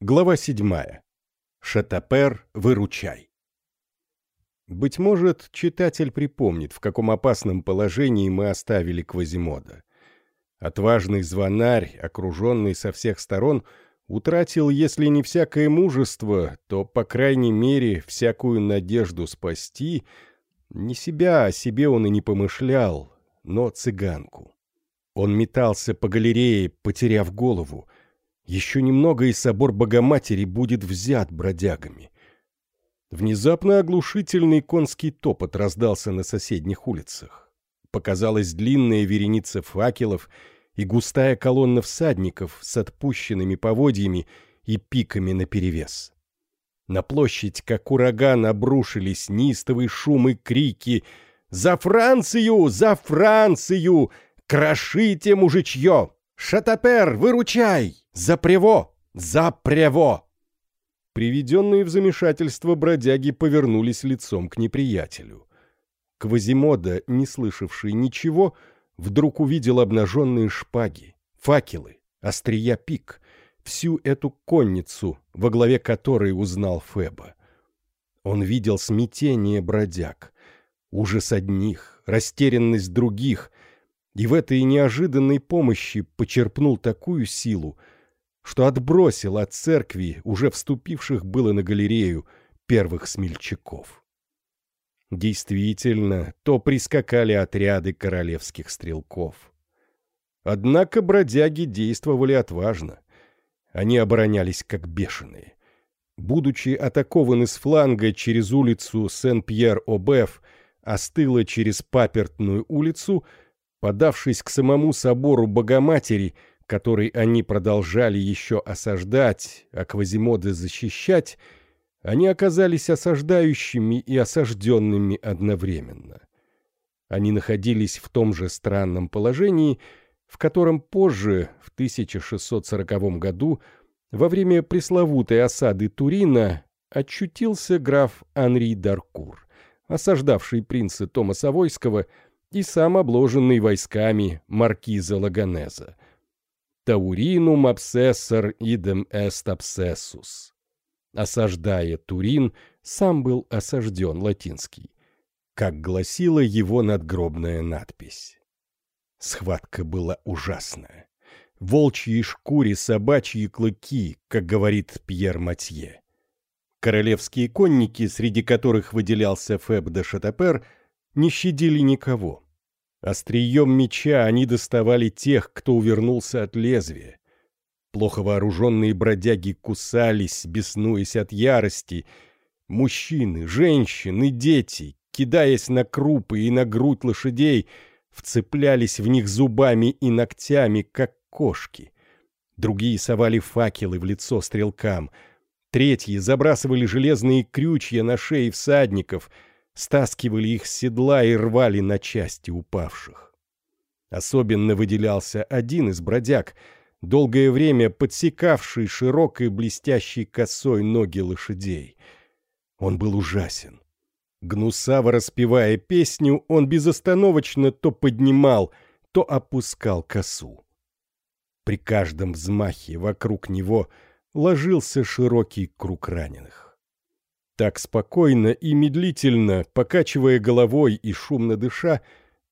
Глава седьмая. Шатапер, выручай. Быть может, читатель припомнит, в каком опасном положении мы оставили Квазимода. Отважный звонарь, окруженный со всех сторон, утратил, если не всякое мужество, то, по крайней мере, всякую надежду спасти. Не себя, о себе он и не помышлял, но цыганку. Он метался по галерее, потеряв голову. Еще немного, и собор Богоматери будет взят бродягами. Внезапно оглушительный конский топот раздался на соседних улицах. Показалась длинная вереница факелов и густая колонна всадников с отпущенными поводьями и пиками наперевес. На площадь, как ураган, обрушились неистовые шумы, крики «За Францию! За Францию! Крошите мужичье! Шатапер, выручай! За прево! За прево!» Приведенные в замешательство бродяги повернулись лицом к неприятелю. Квазимода, не слышавший ничего, вдруг увидел обнаженные шпаги, факелы, острия пик, всю эту конницу, во главе которой узнал Феба. Он видел смятение бродяг, ужас одних, растерянность других, и в этой неожиданной помощи почерпнул такую силу, что отбросил от церкви, уже вступивших было на галерею, первых смельчаков. Действительно, то прискакали отряды королевских стрелков. Однако бродяги действовали отважно. Они оборонялись как бешеные. Будучи атакованы с фланга через улицу Сен-Пьер-Обеф, а с через Папертную улицу, подавшись к самому собору Богоматери, который они продолжали еще осаждать, а Квазимоды защищать, они оказались осаждающими и осажденными одновременно. Они находились в том же странном положении, в котором позже, в 1640 году, во время пресловутой осады Турина, очутился граф Анри Даркур, осаждавший принца Томаса Войского и сам обложенный войсками маркиза Лаганеза – Тауринум обсессор идем эст обсессус. Осаждая Турин, сам был осажден латинский, как гласила его надгробная надпись. Схватка была ужасная. Волчьи шкуре собачьи клыки, как говорит Пьер Матье. Королевские конники, среди которых выделялся Феб де Шатапер, не щадили никого — Острием меча они доставали тех, кто увернулся от лезвия. Плохо вооруженные бродяги кусались, беснуясь от ярости. Мужчины, женщины, дети, кидаясь на крупы и на грудь лошадей, вцеплялись в них зубами и ногтями, как кошки. Другие совали факелы в лицо стрелкам. Третьи забрасывали железные крючья на шеи всадников — стаскивали их с седла и рвали на части упавших. Особенно выделялся один из бродяг, долгое время подсекавший широкой блестящей косой ноги лошадей. Он был ужасен. Гнусаво распевая песню, он безостановочно то поднимал, то опускал косу. При каждом взмахе вокруг него ложился широкий круг раненых. Так спокойно и медлительно, покачивая головой и шумно дыша,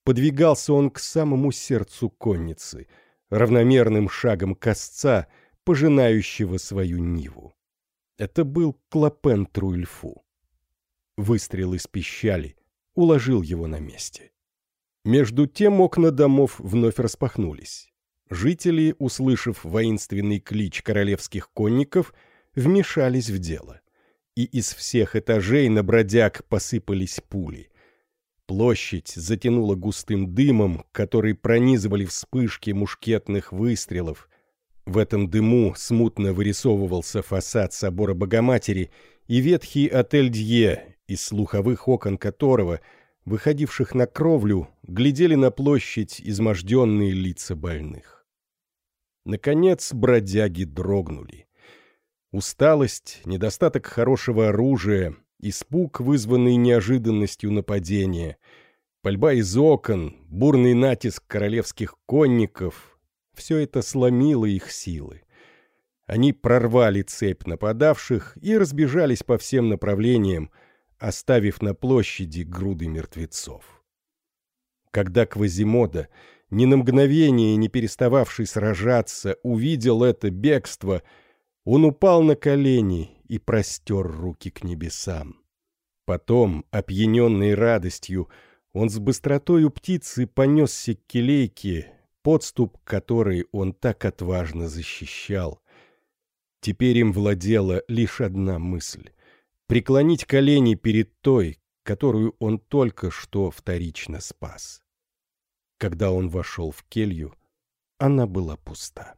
подвигался он к самому сердцу конницы, равномерным шагом косца, пожинающего свою ниву. Это был Клопен Труильфу. Выстрел из пищали уложил его на месте. Между тем окна домов вновь распахнулись. Жители, услышав воинственный клич королевских конников, вмешались в дело и из всех этажей на бродяг посыпались пули. Площадь затянула густым дымом, который пронизывали вспышки мушкетных выстрелов. В этом дыму смутно вырисовывался фасад собора Богоматери и ветхий отель Дье, из слуховых окон которого, выходивших на кровлю, глядели на площадь изможденные лица больных. Наконец бродяги дрогнули. Усталость, недостаток хорошего оружия, испуг, вызванный неожиданностью нападения, пальба из окон, бурный натиск королевских конников — все это сломило их силы. Они прорвали цепь нападавших и разбежались по всем направлениям, оставив на площади груды мертвецов. Когда Квазимода, ни на мгновение не перестававший сражаться, увидел это бегство, он упал на колени и простер руки к небесам. Потом, опьяненный радостью, он с быстротою птицы понесся к келейке, подступ которой он так отважно защищал. Теперь им владела лишь одна мысль — преклонить колени перед той, которую он только что вторично спас. Когда он вошел в келью, она была пуста.